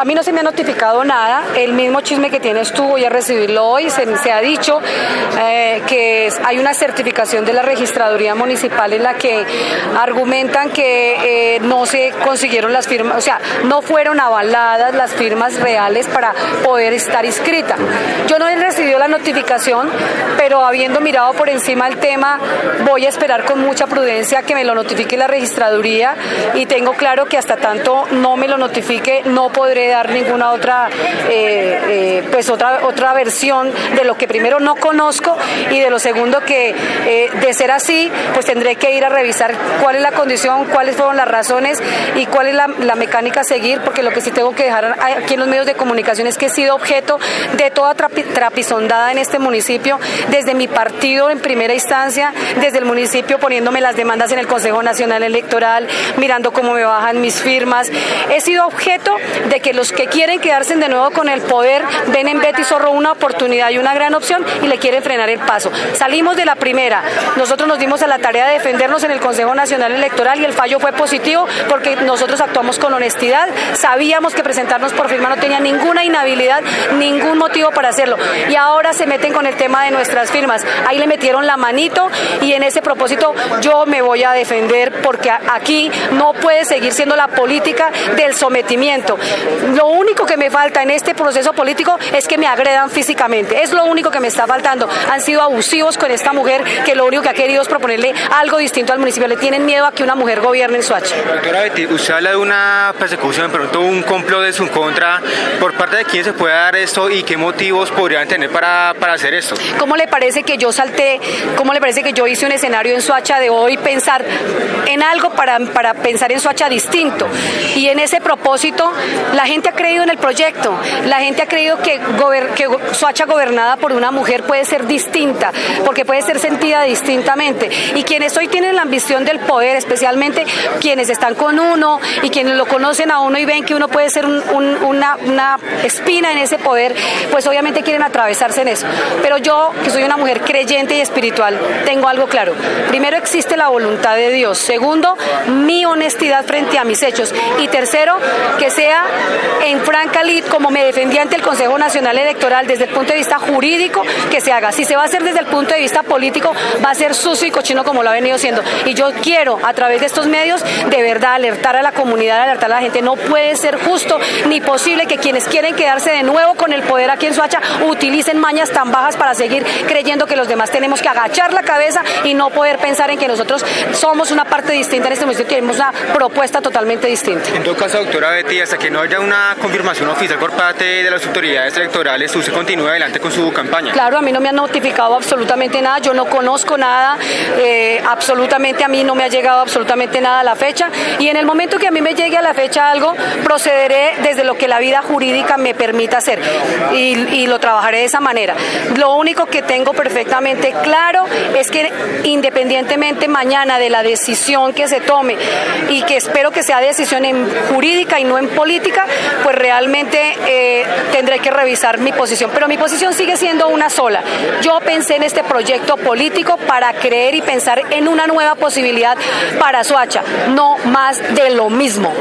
a mí no se me ha notificado nada. El mismo chisme que tienes tú, voy a recibirlo hoy. Se, ha dicho eh, que hay una certificación de la registraduría municipal en la que argumentan que eh, no se consiguieron las firmas, o sea, no fueron avaladas las firmas reales para poder estar inscrita. Yo no he recibido la notificación, pero habiendo mirado por encima el tema, voy a esperar con mucha prudencia que me lo notifique la registraduría y tengo claro que hasta tanto no me lo notifique no podré dar ninguna otra eh, eh, pues otra otra versión de lo que primero no conozco y de lo segundo que eh, de ser así pues tendré que ir a revisar cuál es la condición cuáles fueron las razones y cuál es la, la mecánica a seguir porque lo que sí tengo que dejar aquí en los medios de comunicación es que he sido objeto de toda trapisondada en este municipio desde mi partido en primera instancia desde el municipio poniéndome las demandas en el Consejo Nacional Electoral mirando cómo me bajan mis firmas. He sido objeto de que los que quieren quedarse de nuevo con el poder ven en Betty Zorro una oportunidad y una gran opción y le quieren frenar el paso. Salimos de la primera, nosotros nos dimos a la tarea de defendernos en el Consejo Nacional Electoral y el fallo fue positivo porque nosotros actuamos con honestidad, sabíamos que presentarnos por firma no tenía ninguna inhabilidad, ningún motivo para hacerlo. Y ahora se meten con el tema de nuestras firmas. Ahí le metieron la manito y en ese propósito yo me voy a defender porque aquí no puede seguir siendo la política del sometimiento. Lo único que me falta en este proceso político es que me agredan físicamente. Es lo único que me está faltando. Han sido abusivos con esta mujer que lo único que ha querido es proponerle algo distinto al municipio. Le tienen miedo a que una mujer gobierne en Soacha. Doctora Betty, usted habla de una persecución, pronto un complot de su contra. ¿Por parte de quién se puede dar esto y qué motivos podrían tener para, para hacer esto? ¿Cómo le parece que yo salté? ¿Cómo le parece que yo hice un escenario en Soacha de hoy pensar en algo para, para pensar en Soacha distinto? Y en ese propósito, la gente ha creído en el proyecto, la gente ha creído que, que Soacha gobernada por una mujer puede ser distinta, porque puede ser sentida distintamente. Y quienes hoy tienen la ambición del poder, especialmente quienes están con uno y quienes lo conocen a uno y ven que uno puede ser un, un, una, una espina en ese poder, pues obviamente quieren atravesarse en eso. Pero yo, que soy una mujer creyente y espiritual, tengo algo claro. Primero existe la voluntad de Dios. Segundo, mi honestidad frente a mis hechos. Y tercero, que sea en franca lid, como me defendía ante el Consejo Nacional Electoral desde el punto de vista jurídico, que se haga. Si se va a hacer desde el punto de vista político, va a ser sucio y cochino como lo ha venido siendo. Y yo quiero, a través de estos medios, de verdad alertar a la comunidad, alertar a la gente. No puede ser justo ni posible que quienes quieren quedarse de nuevo con el poder aquí en Soacha utilicen mañas tan bajas para seguir creyendo que los demás tenemos que agachar la cabeza y no poder pensar en que nosotros somos una parte distinta en este municipio, tenemos una propuesta totalmente distinta. En todo caso, doctora Betty, hasta que no haya una confirmación oficial por parte de las autoridades electorales, usted continúa adelante con su campaña. Claro, a mí no me han notificado absolutamente nada, yo no conozco nada, eh, absolutamente a mí no me ha llegado absolutamente nada a la fecha y en el momento que a mí me llegue a la fecha algo, procederé desde lo que la vida jurídica me permita hacer y, y lo trabajaré de esa manera. Lo único que tengo perfectamente claro es que independientemente mañana de la decisión que se tome y que espero que sea decisión en jurídica y no en política, pues realmente eh, tendré que revisar mi posición. Pero mi posición sigue siendo una sola. Yo pensé en este proyecto político para creer y pensar en una nueva posibilidad para Soacha, no más de lo mismo.